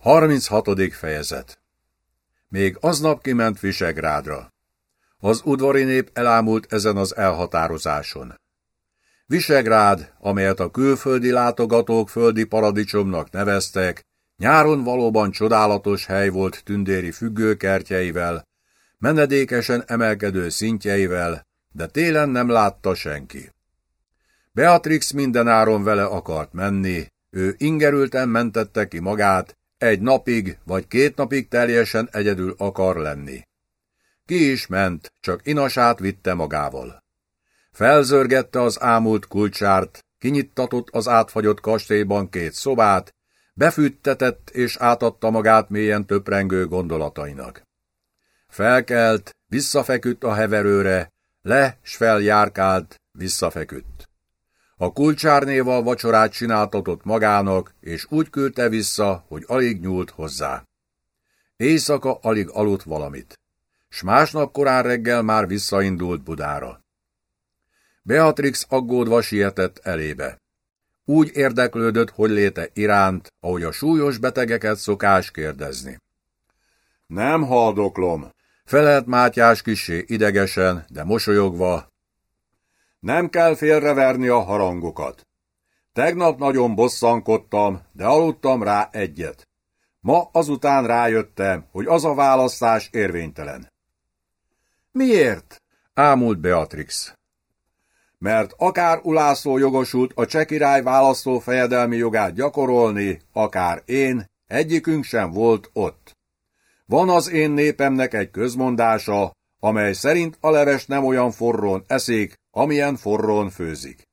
36. fejezet Még aznap kiment Visegrádra. Az udvari nép elámult ezen az elhatározáson. Visegrád, amelyet a külföldi látogatók földi paradicsomnak neveztek, nyáron valóban csodálatos hely volt tündéri függőkertjeivel, menedékesen emelkedő szintjeivel, de télen nem látta senki. Beatrix mindenáron vele akart menni, ő ingerülten mentette ki magát, egy napig vagy két napig teljesen egyedül akar lenni. Ki is ment, csak inasát vitte magával. Felzörgette az ámult kulcsárt, kinyittatott az átfagyott kastélyban két szobát, befűttetett és átadta magát mélyen töprengő gondolatainak. Felkelt, visszafeküdt a heverőre, le, s feljárkált, visszafeküdt. A kulcsárnéval vacsorát csináltatott magának, és úgy küldte vissza, hogy alig nyúlt hozzá. Éjszaka alig aludt valamit, s másnap korán reggel már visszaindult Budára. Beatrix aggódva sietett elébe. Úgy érdeklődött, hogy léte iránt, ahogy a súlyos betegeket szokás kérdezni. Nem haldoklom, felelt Mátyás kisé idegesen, de mosolyogva, nem kell félreverni a harangokat. Tegnap nagyon bosszankodtam, de aludtam rá egyet. Ma azután rájöttem, hogy az a választás érvénytelen. Miért? ámult Beatrix. Mert akár Ulászló jogosult a cseh király választó fejedelmi jogát gyakorolni, akár én, egyikünk sem volt ott. Van az én népemnek egy közmondása, amely szerint a leves nem olyan forrón eszik, amilyen forrón főzik.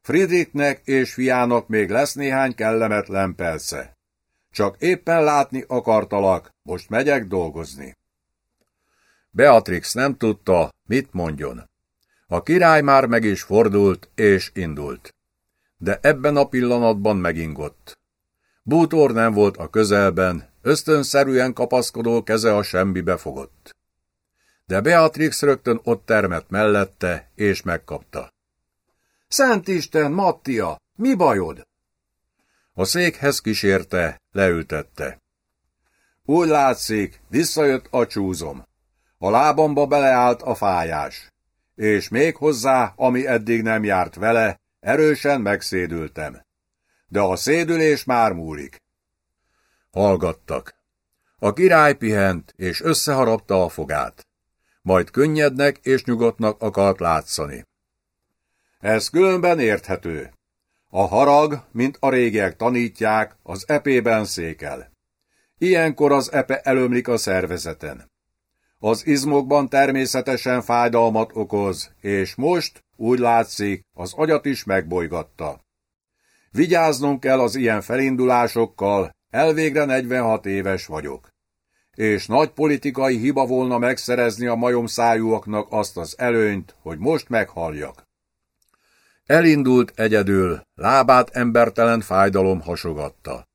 Friedrichnek és fiának még lesz néhány kellemetlen perce. Csak éppen látni akartalak, most megyek dolgozni. Beatrix nem tudta, mit mondjon. A király már meg is fordult és indult. De ebben a pillanatban megingott. Bútor nem volt a közelben, ösztönszerűen kapaszkodó keze a semmibe fogott de Beatrix rögtön ott termett mellette, és megkapta. Szent Isten, Mattia, mi bajod? A székhez kísérte, leültette. Úgy látszik, visszajött a csúzom. A lábamba beleállt a fájás. És még hozzá, ami eddig nem járt vele, erősen megszédültem. De a szédülés már múlik. Hallgattak. A király pihent, és összeharapta a fogát majd könnyednek és nyugodtnak akart látszani. Ez különben érthető. A harag, mint a régiek tanítják, az epében székel. Ilyenkor az epe elömlik a szervezeten. Az izmokban természetesen fájdalmat okoz, és most, úgy látszik, az agyat is megbolygatta. Vigyáznunk kell az ilyen felindulásokkal, elvégre 46 éves vagyok és nagy politikai hiba volna megszerezni a majomszájúaknak azt az előnyt, hogy most meghalljak. Elindult egyedül, lábát embertelen fájdalom hasogatta.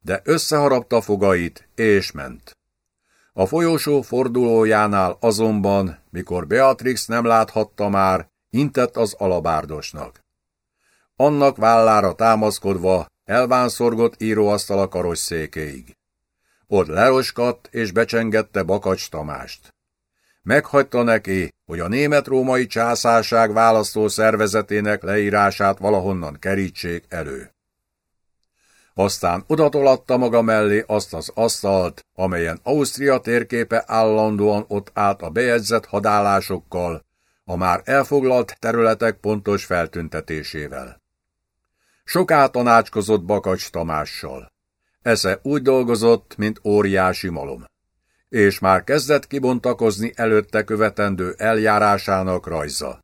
De összeharapta fogait, és ment. A folyosó fordulójánál azonban, mikor Beatrix nem láthatta már, intett az alabárdosnak. Annak vállára támaszkodva elvánszorgott íróasztal a karosszékéig. Ott leroskadt és becsengette Bakacs Tamást. Meghagyta neki, hogy a német-római császárság választó szervezetének leírását valahonnan kerítsék elő. Aztán odatolatta maga mellé azt az asztalt, amelyen Ausztria térképe állandóan ott állt a bejegyzett hadállásokkal, a már elfoglalt területek pontos feltüntetésével. Soká tanácskozott Bakacs Tamással. Esze úgy dolgozott, mint óriási malom. És már kezdett kibontakozni előtte követendő eljárásának rajza.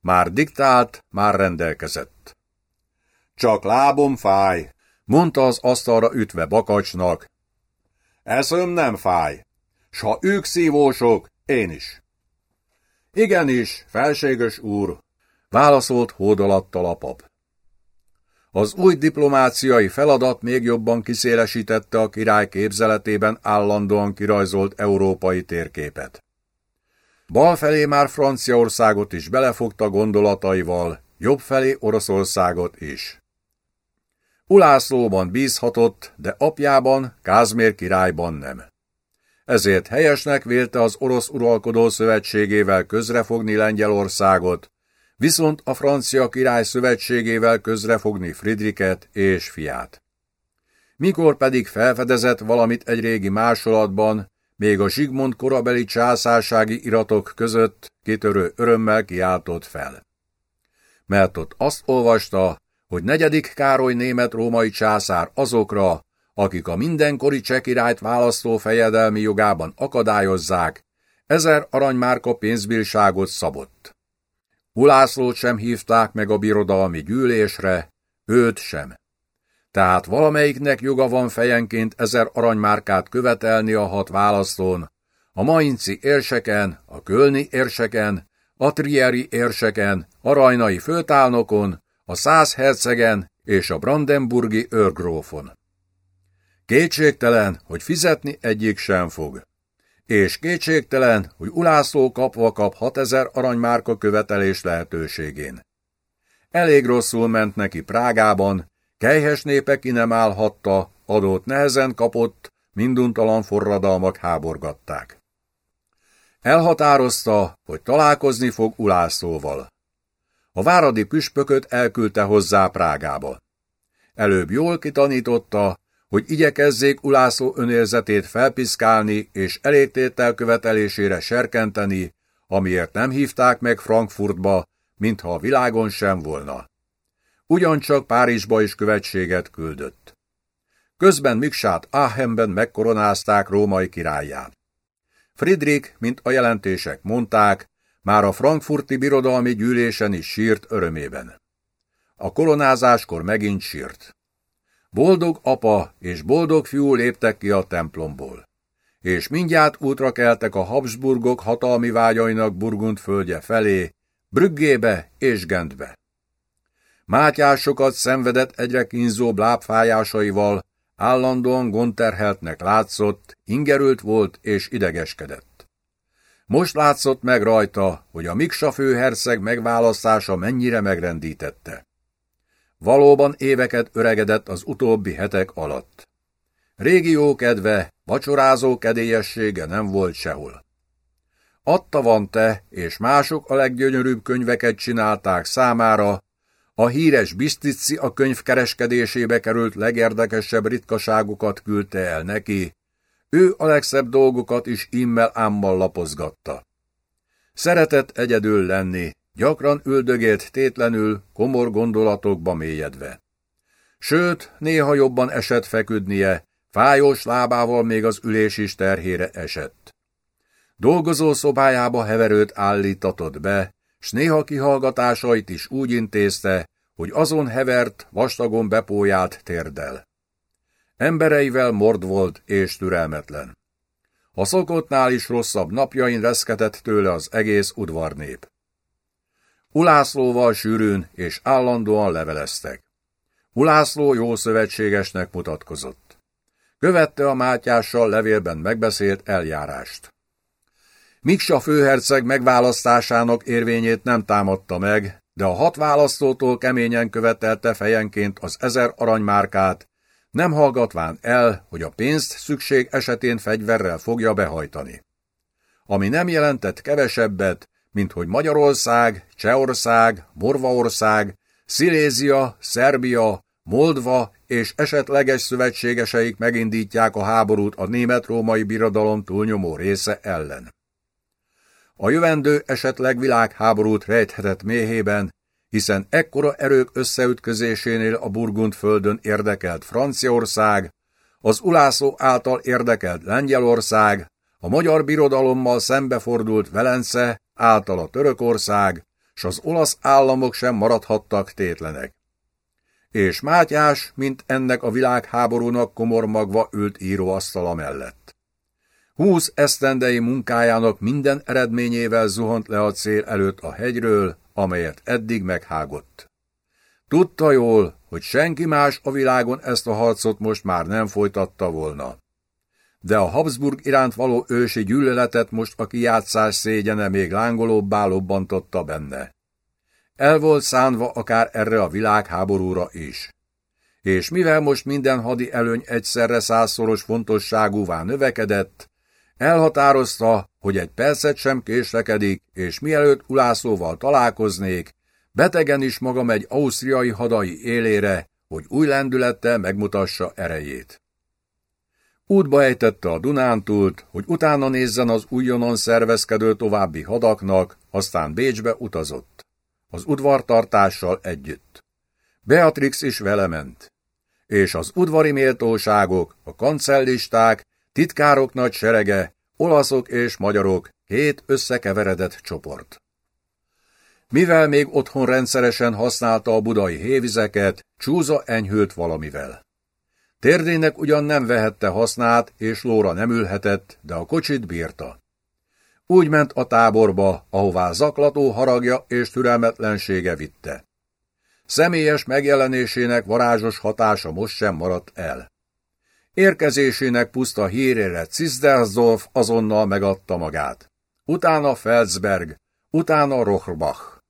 Már diktált, már rendelkezett. Csak lábom fáj, mondta az asztalra ütve Bakacsnak. Eszöm nem fáj, s ha ők szívósok, én is. Igenis, felséges úr, válaszolt hódolattal a pap. Az új diplomáciai feladat még jobban kiszélesítette a király képzeletében állandóan kirajzolt európai térképet. Bal felé már Franciaországot is belefogta gondolataival, jobb felé Oroszországot is. Ulászlóban bízhatott, de apjában, Kázmér királyban nem. Ezért helyesnek vélte az orosz uralkodó szövetségével közrefogni Lengyelországot, viszont a francia király szövetségével közrefogni Friedrichet és fiát. Mikor pedig felfedezett valamit egy régi másolatban, még a Zsigmond korabeli császársági iratok között kitörő örömmel kiáltott fel. Mert ott azt olvasta, hogy negyedik Károly német-római császár azokra, akik a mindenkori csekirályt választó fejedelmi jogában akadályozzák, ezer aranymárka pénzbírságot szabott. Ulászlót sem hívták meg a birodalmi gyűlésre, őt sem. Tehát valamelyiknek joga van fejenként ezer aranymárkát követelni a hat választón, a mainci érseken, a kölni érseken, a trieri érseken, a rajnai főtálnokon, a száz hercegen és a brandenburgi őrgrófon. Kétségtelen, hogy fizetni egyik sem fog. És kétségtelen, hogy Ulászló kapva kap 6000 aranymárka követelés lehetőségén. Elég rosszul ment neki Prágában, kejhes népe ki nem állhatta, adót nehezen kapott, minduntalan forradalmak háborgatták. Elhatározta, hogy találkozni fog Ulászlóval. A váradi püspököt elküldte hozzá Prágába. Előbb jól kitanította, hogy igyekezzék Ulászló önérzetét felpiszkálni és elégtétel követelésére serkenteni, amiért nem hívták meg Frankfurtba, mintha a világon sem volna. Ugyancsak Párizsba is követséget küldött. Közben Miksát Aachenben megkoronázták római királyát. Friedrich, mint a jelentések mondták, már a frankfurti birodalmi gyűlésen is sírt örömében. A koronázáskor megint sírt. Boldog apa és boldog fiú léptek ki a templomból. És mindjárt útra keltek a Habsburgok hatalmi vágyainak Burgund földje felé, Brüggébe és Gentbe. Mátyásokat szenvedett egyre kínzó lábfájásaival, állandóan gonterheltnek látszott, ingerült volt és idegeskedett. Most látszott meg rajta, hogy a Miksa főherceg megválasztása mennyire megrendítette. Valóban éveket öregedett az utóbbi hetek alatt. Régi jókedve, vacsorázó kedélyessége nem volt sehol. Adta van te, és mások a leggyönyörűbb könyveket csinálták számára, a híres Bisztici a könyv kereskedésébe került legérdekesebb ritkaságokat küldte el neki, ő a legszebb dolgokat is immel ámmal lapozgatta. Szeretett egyedül lenni, gyakran üldögélt tétlenül, komor gondolatokba mélyedve. Sőt, néha jobban esett feküdnie, fájós lábával még az ülés is terhére esett. Dolgozó szobájába heverőt állítatott be, s néha kihallgatásait is úgy intézte, hogy azon hevert, vastagon bepójált térdel. Embereivel mord volt és türelmetlen. A szokottnál is rosszabb napjain reszketett tőle az egész udvarnép. Ulászlóval sűrűn és állandóan leveleztek. Ulászló jó szövetségesnek mutatkozott. Követte a Mátyással levélben megbeszélt eljárást. Miksa főherceg megválasztásának érvényét nem támadta meg, de a hat választótól keményen követelte fejenként az ezer aranymárkát, nem hallgatván el, hogy a pénzt szükség esetén fegyverrel fogja behajtani. Ami nem jelentett kevesebbet, mint hogy Magyarország, Csehország, Morvaország, Szilézia, Szerbia, Moldva és esetleges szövetségeseik megindítják a háborút a német-római birodalom túlnyomó része ellen. A jövendő esetleg világháborút rejthetett méhében, hiszen ekkora erők összeütközésénél a Burgund földön érdekelt Franciaország, az Ulászó által érdekelt Lengyelország, a magyar birodalommal szembefordult Velence, által a Törökország, s az olasz államok sem maradhattak tétlenek. És Mátyás, mint ennek a világháborúnak komor magva ült íróasztala mellett. Húsz esztendei munkájának minden eredményével zuhant le a cél előtt a hegyről, amelyet eddig meghágott. Tudta jól, hogy senki más a világon ezt a harcot most már nem folytatta volna. De a Habsburg iránt való ősi gyűlöletet most a kijátszás szégyene még lángolóbbá lobbantotta benne. El volt szánva akár erre a világháborúra is. és mivel most minden hadi előny egyszerre százszoros fontosságúvá növekedett, elhatározta, hogy egy percet sem késlekedik, és mielőtt Ulászóval találkoznék, betegen is maga megy ausztriai hadai élére, hogy új lendülettel megmutassa erejét. Útba ejtette a Dunántúlt, hogy utána nézzen az újonnan szervezkedő további hadaknak, aztán Bécsbe utazott. Az udvartartással együtt. Beatrix is vele ment. És az udvari méltóságok, a kancellisták, titkárok nagy serege, olaszok és magyarok, két összekeveredett csoport. Mivel még otthon rendszeresen használta a budai hévizeket, Csúza enyhült valamivel. Térdének ugyan nem vehette hasznát, és lóra nem ülhetett, de a kocsit bírta. Úgy ment a táborba, ahová zaklató haragja és türelmetlensége vitte. Személyes megjelenésének varázsos hatása most sem maradt el. Érkezésének puszta hírére Cisdersdorf azonnal megadta magát. Utána Felsberg, utána Rochbach.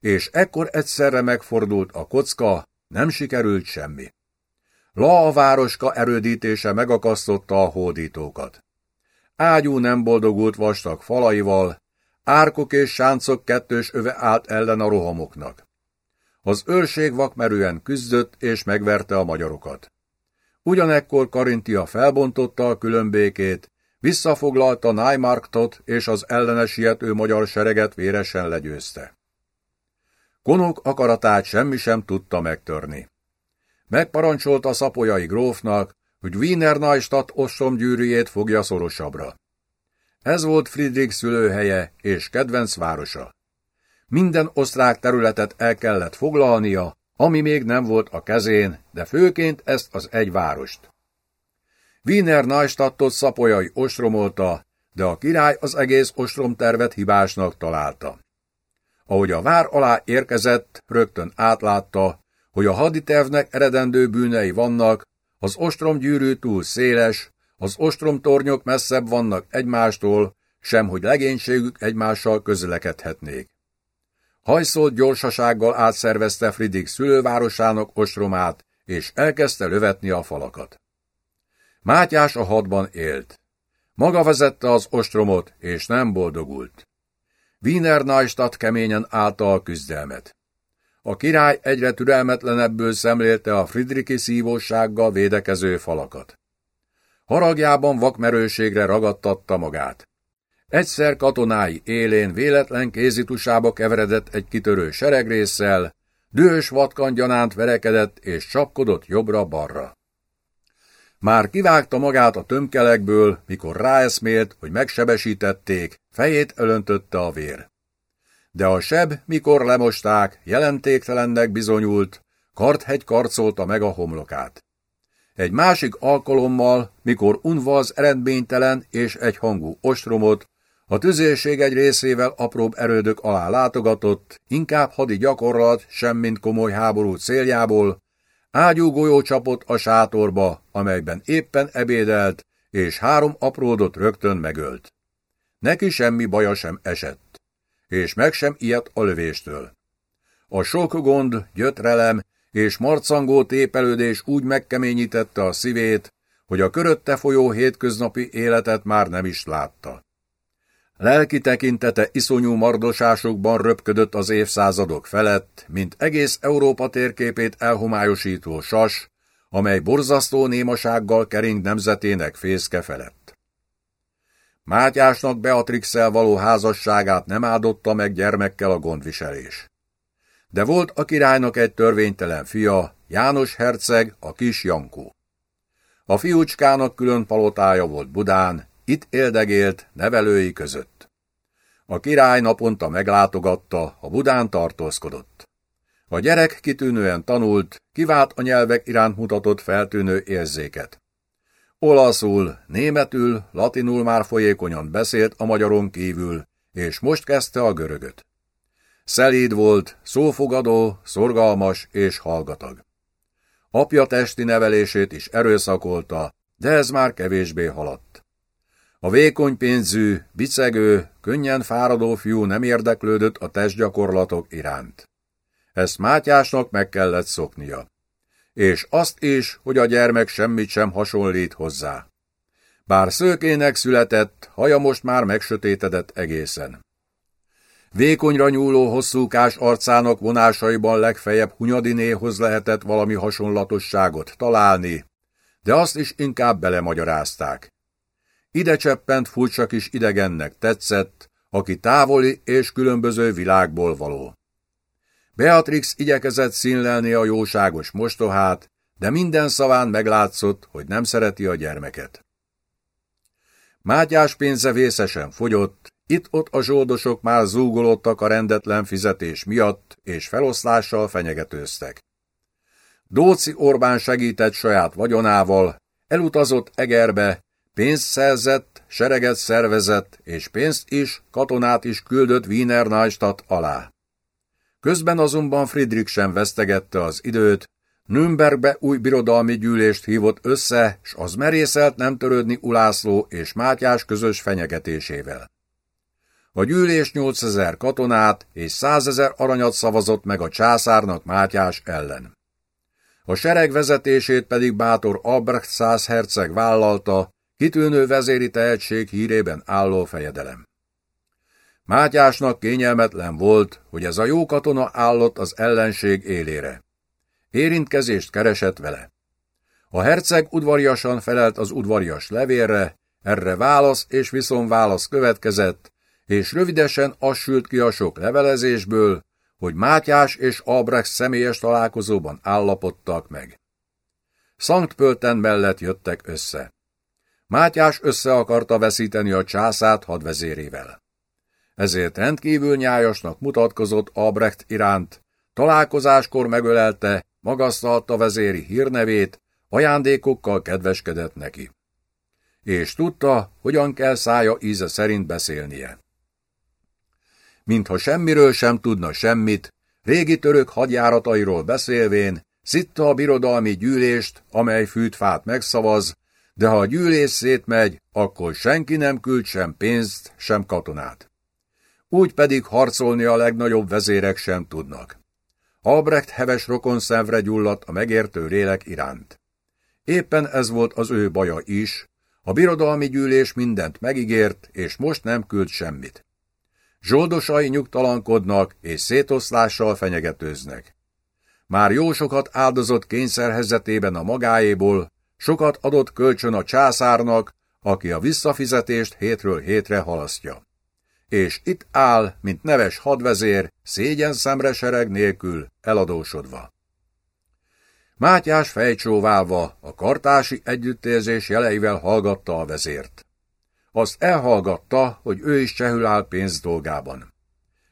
És ekkor egyszerre megfordult a kocka, nem sikerült semmi. La a városka erődítése megakasztotta a hódítókat. Ágyú nem boldogult vastag falaival, árkok és sáncok kettős öve állt ellen a rohamoknak. Az őrség vakmerően küzdött és megverte a magyarokat. Ugyanekkor Karintia felbontotta a különbékét, visszafoglalta Naimarktot és az ellene siető magyar sereget véresen legyőzte. Konok akaratát semmi sem tudta megtörni. Megparancsolta a szapolyai grófnak, hogy Wiener Neustadt ostromgyűrűjét fogja szorosabbra. Ez volt Friedrich szülőhelye és kedvenc városa. Minden osztrák területet el kellett foglalnia, ami még nem volt a kezén, de főként ezt az egy várost. Wiener Neustadtot szapolyai ostromolta, de a király az egész ostromtervet hibásnak találta. Ahogy a vár alá érkezett, rögtön átlátta, hogy a haditervnek eredendő bűnei vannak, az ostromgyűrű túl széles, az ostromtornyok messzebb vannak egymástól, sem hogy legénységük egymással közlekedhetnék. Hajszolt gyorsasággal átszervezte Friedrich szülővárosának ostromát, és elkezdte lövetni a falakat. Mátyás a hadban élt. Maga vezette az ostromot, és nem boldogult. Wiener Neustadt keményen állta a küzdelmet. A király egyre türelmetlenebből szemlélte a Friedrichi szívósággal védekező falakat. Haragjában vakmerőségre ragadtatta magát. Egyszer katonái élén véletlen kézitusába keveredett egy kitörő seregrészsel, dühös vatkan gyanánt verekedett és csapkodott jobbra-balra. Már kivágta magát a tömkelekből, mikor ráeszmélt, hogy megsebesítették, fejét ölöntötte a vér. De a seb, mikor lemosták, jelentéktelennek bizonyult, karthegy karcolta meg a homlokát. Egy másik alkalommal, mikor unva az eredménytelen és egyhangú ostromot, a tüzérség egy részével apróbb erődök alá látogatott, inkább hadi gyakorlat, semmint komoly háború céljából, ágyú golyó csapott a sátorba, amelyben éppen ebédelt, és három apródot rögtön megölt. Neki semmi baja sem esett, és meg sem ilyet a lövéstől. A sok gond, gyötrelem és marcangó tépelődés úgy megkeményítette a szívét, hogy a körötte folyó hétköznapi életet már nem is látta. Lelki tekintete iszonyú mardosásokban röpködött az évszázadok felett, mint egész Európa térképét elhomályosító sas, amely borzasztó némasággal kering nemzetének fészke felett. Mátyásnak beatrix való házasságát nem áldotta meg gyermekkel a gondviselés. De volt a királynak egy törvénytelen fia, János herceg, a kis Jankó. A fiúcskának külön palotája volt Budán, itt éldegélt nevelői között. A király naponta meglátogatta, a Budán tartózkodott. A gyerek kitűnően tanult, kivált a nyelvek iránt mutatott feltűnő érzéket. Olaszul, németül, latinul már folyékonyan beszélt a magyaron kívül, és most kezdte a görögöt. Szelíd volt, szófogadó, szorgalmas és hallgatag. Apja testi nevelését is erőszakolta, de ez már kevésbé haladt. A vékony pénzű, bicegő, könnyen fáradó fiú nem érdeklődött a testgyakorlatok iránt. Ezt Mátyásnak meg kellett szoknia. És azt is, hogy a gyermek semmit sem hasonlít hozzá. Bár szőkének született, haja most már megsötétedett egészen. Vékonyra nyúló hosszúkás arcának vonásaiban legfeljebb Hunyadinéhoz lehetett valami hasonlatosságot találni, de azt is inkább belemagyarázták. Ide cseppent furcsa kis idegennek tetszett, aki távoli és különböző világból való. Beatrix igyekezett színlelni a jóságos mostohát, de minden szaván meglátszott, hogy nem szereti a gyermeket. Mátyás pénze vészesen fogyott, itt-ott a zsoldosok már zúgolódtak a rendetlen fizetés miatt, és feloszlással fenyegetőztek. Dóci Orbán segített saját vagyonával, elutazott Egerbe, pénzt szerzett, sereget szervezett, és pénzt is, katonát is küldött Wiener Neustadt alá. Közben azonban Friedrich sem vesztegette az időt, Nürnbergbe új birodalmi gyűlést hívott össze, s az merészelt nem törődni Ulászló és Mátyás közös fenyegetésével. A gyűlés 8000 katonát és 100 ezer aranyat szavazott meg a császárnak Mátyás ellen. A sereg vezetését pedig bátor Albrecht száz herceg vállalta, kitűnő vezéri tehetség hírében álló fejedelem. Mátyásnak kényelmetlen volt, hogy ez a jó katona állott az ellenség élére. Érintkezést keresett vele. A herceg udvariasan felelt az udvarias levélre, erre válasz és viszonválasz következett, és rövidesen az sült ki a sok levelezésből, hogy Mátyás és Albrecht személyes találkozóban állapodtak meg. Szankt Pölten mellett jöttek össze. Mátyás össze akarta veszíteni a császát hadvezérével. Ezért rendkívül nyájasnak mutatkozott Albrecht iránt, találkozáskor megölelte, magasztalta vezéri hírnevét, ajándékokkal kedveskedett neki. És tudta, hogyan kell szája íze szerint beszélnie mintha semmiről sem tudna semmit, régi török hadjáratairól beszélvén, szitta a birodalmi gyűlést, amely fűtfát megszavaz, de ha a gyűlés szétmegy, akkor senki nem küld sem pénzt, sem katonát. Úgy pedig harcolni a legnagyobb vezérek sem tudnak. Albrecht heves rokon szemre gyulladt a megértő lélek iránt. Éppen ez volt az ő baja is, a birodalmi gyűlés mindent megígért, és most nem küld semmit. Zsoldosai nyugtalankodnak és szétoszlással fenyegetőznek. Már jó sokat áldozott kényszerhezetében a magáéból, sokat adott kölcsön a császárnak, aki a visszafizetést hétről hétre halasztja. És itt áll, mint neves hadvezér, szégyen szemre sereg nélkül, eladósodva. Mátyás fejcsóválva a kartási együttérzés jeleivel hallgatta a vezért. Azt elhallgatta, hogy ő is csehül áll pénz dolgában.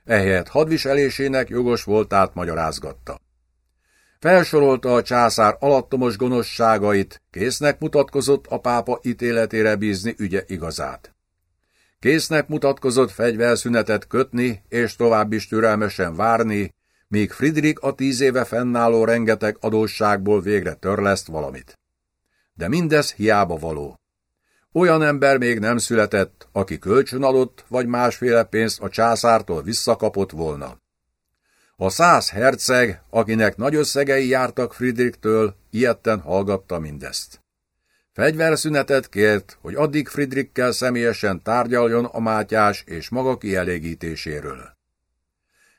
Ehelyett hadviselésének jogos voltát magyarázgatta. Felsorolta a császár alattomos gonoszságait, késznek mutatkozott a pápa ítéletére bízni ügye igazát. Késznek mutatkozott fegyverszünetet kötni, és tovább is türelmesen várni, míg Friedrich a tíz éve fennálló rengeteg adósságból végre törleszt valamit. De mindez hiába való. Olyan ember még nem született, aki kölcsön adott, vagy másféle pénzt a császártól visszakapott volna. A száz herceg, akinek nagy összegei jártak Friedrichtől, ilyetten hallgatta mindezt. Fegyverszünetet kért, hogy addig Friedrichkel személyesen tárgyaljon a Mátyás és maga kielégítéséről.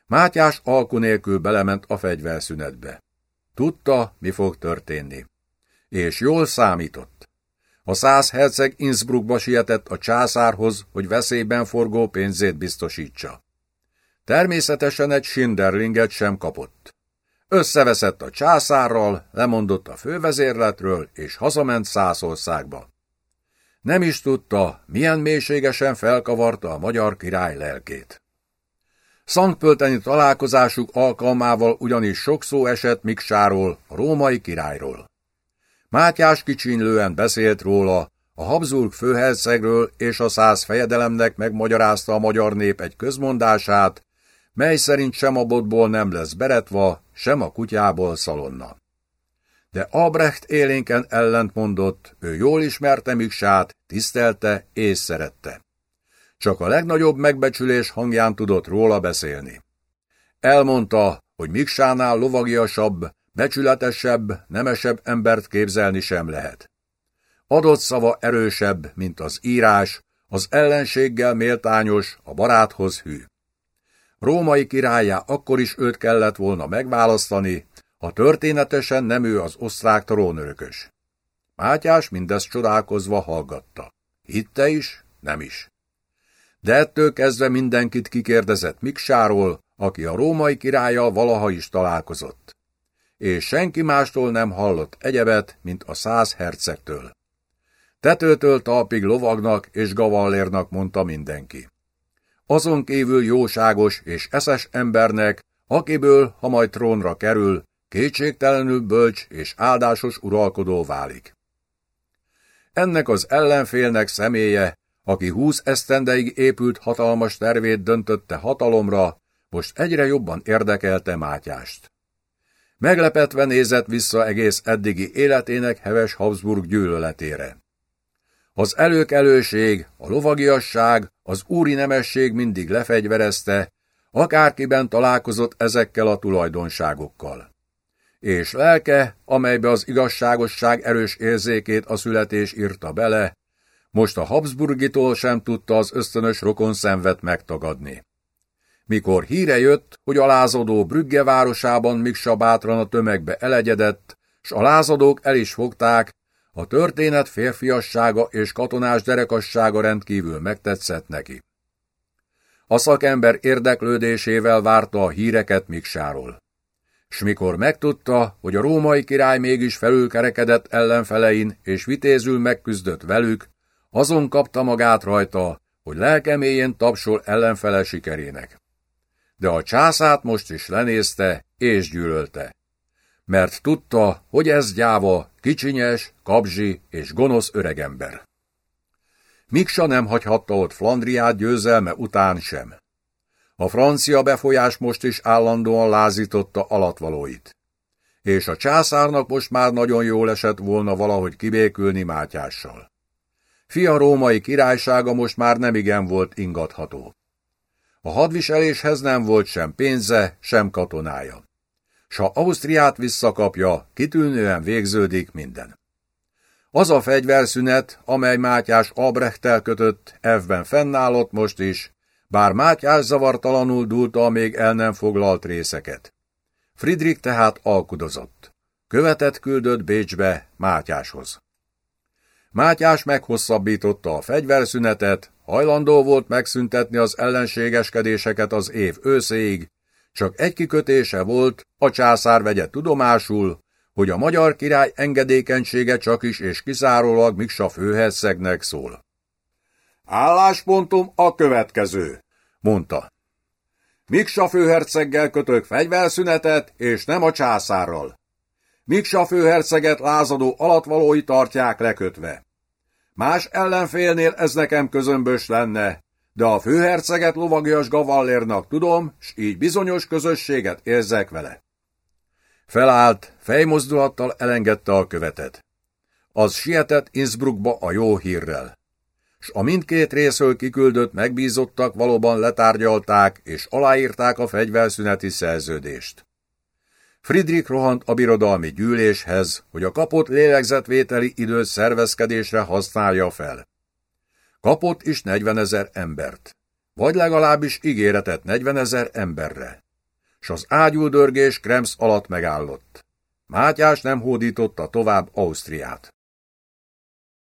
Mátyás alku nélkül belement a fegyverszünetbe. Tudta, mi fog történni. És jól számított. A száz herceg Innsbruckba sietett a császárhoz, hogy veszélyben forgó pénzét biztosítsa. Természetesen egy Schinderlinget sem kapott. Összeveszett a császárral, lemondott a fővezérletről, és hazament Szászországba. Nem is tudta, milyen mélységesen felkavarta a magyar király lelkét. Szentpölteni találkozásuk alkalmával ugyanis sok szó esett Miksáról, a római királyról. Mátyás kicsinlően beszélt róla, a Habsburg főhercegről és a száz fejedelemnek megmagyarázta a magyar nép egy közmondását, mely szerint sem a botból nem lesz beretva, sem a kutyából szalonna. De Albrecht élénken ellent mondott, ő jól ismerte Miksát, tisztelte és szerette. Csak a legnagyobb megbecsülés hangján tudott róla beszélni. Elmondta, hogy Miksánál lovagiasabb, becsületesebb, nemesebb embert képzelni sem lehet. Adott szava erősebb, mint az írás, az ellenséggel méltányos, a baráthoz hű. Római királyá akkor is őt kellett volna megválasztani, ha történetesen nem ő az osztrák trónörökös. Mátyás mindezt csodálkozva hallgatta. Hitte is, nem is. De ettől kezdve mindenkit kikérdezett Miksáról, aki a római királlyal valaha is találkozott. És senki mástól nem hallott egyebet, mint a száz hercegtől. Tetőtől talpig lovagnak és gavallérnak mondta mindenki. Azon kívül jóságos és eszes embernek, akiből, ha majd trónra kerül, kétségtelenül bölcs és áldásos uralkodó válik. Ennek az ellenfélnek személye, aki húsz esztendeig épült hatalmas tervét döntötte hatalomra, most egyre jobban érdekelte Mátyást. Meglepetve nézett vissza egész eddigi életének heves Habsburg gyűlöletére. Az előkelőség, a lovagiasság, az úri nemesség mindig lefegyverezte, akárkiben találkozott ezekkel a tulajdonságokkal. És lelke, amelybe az igazságosság erős érzékét a születés írta bele, most a Habsburgitól sem tudta az ösztönös rokon szenvet megtagadni. Mikor híre jött, hogy a lázadó Brügge városában Miksa bátran a tömegbe elegyedett, s a lázadók el is fogták, a történet férfiassága és katonás derekassága rendkívül megtetszett neki. A szakember érdeklődésével várta a híreket Miksáról. S mikor megtudta, hogy a római király mégis felülkerekedett ellenfelein és vitézül megküzdött velük, azon kapta magát rajta, hogy lelkeméjén tapsol ellenfele sikerének. De a császát most is lenézte és gyűlölte mert tudta, hogy ez gyáva, kicsinyes, kabzsi és gonosz öregember. Miksa nem hagyhatta ott Flandriát győzelme után sem. A francia befolyás most is állandóan lázította alatvalóit. És a császárnak most már nagyon jól esett volna valahogy kibékülni Mátyással. Fia római királysága most már nem igen volt ingatható. A hadviseléshez nem volt sem pénze, sem katonája s ha Ausztriát visszakapja, kitűnően végződik minden. Az a fegyverszünet, amely Mátyás Abrechtel kötött, evben fennállott most is, bár Mátyás zavartalanul dúlta a még el nem foglalt részeket. Friedrich tehát alkudozott. Követet küldött Bécsbe Mátyáshoz. Mátyás meghosszabbította a fegyverszünetet, hajlandó volt megszüntetni az ellenségeskedéseket az év őszéig, csak egy kikötése volt, a császár vegye tudomásul, hogy a magyar király engedékenysége csak is és kizárólag Miksa főhercegnek szól. Álláspontom a következő, mondta. Miksa főherceggel kötök fegyverszünetet, és nem a császárral. Miksa főherceget lázadó alatvalói tartják lekötve. Más ellenfélnél ez nekem közömbös lenne, de a főherceget lovagias gavallérnak tudom, s így bizonyos közösséget érzek vele. Felállt, fejmozdulattal elengedte a követet. Az sietett Innsbruckba a jó hírrel. S a mindkét részről kiküldött megbízottak valóban letárgyalták és aláírták a fegyverszüneti szerződést. Friedrich rohant a birodalmi gyűléshez, hogy a kapott lélegzetvételi időt szervezkedésre használja fel. Kapott is 40 ezer embert. Vagy legalábbis ígéretet 40 ezer emberre. S az ágyúdörgés Krems alatt megállott. Mátyás nem hódította tovább Ausztriát.